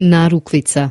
narukvica.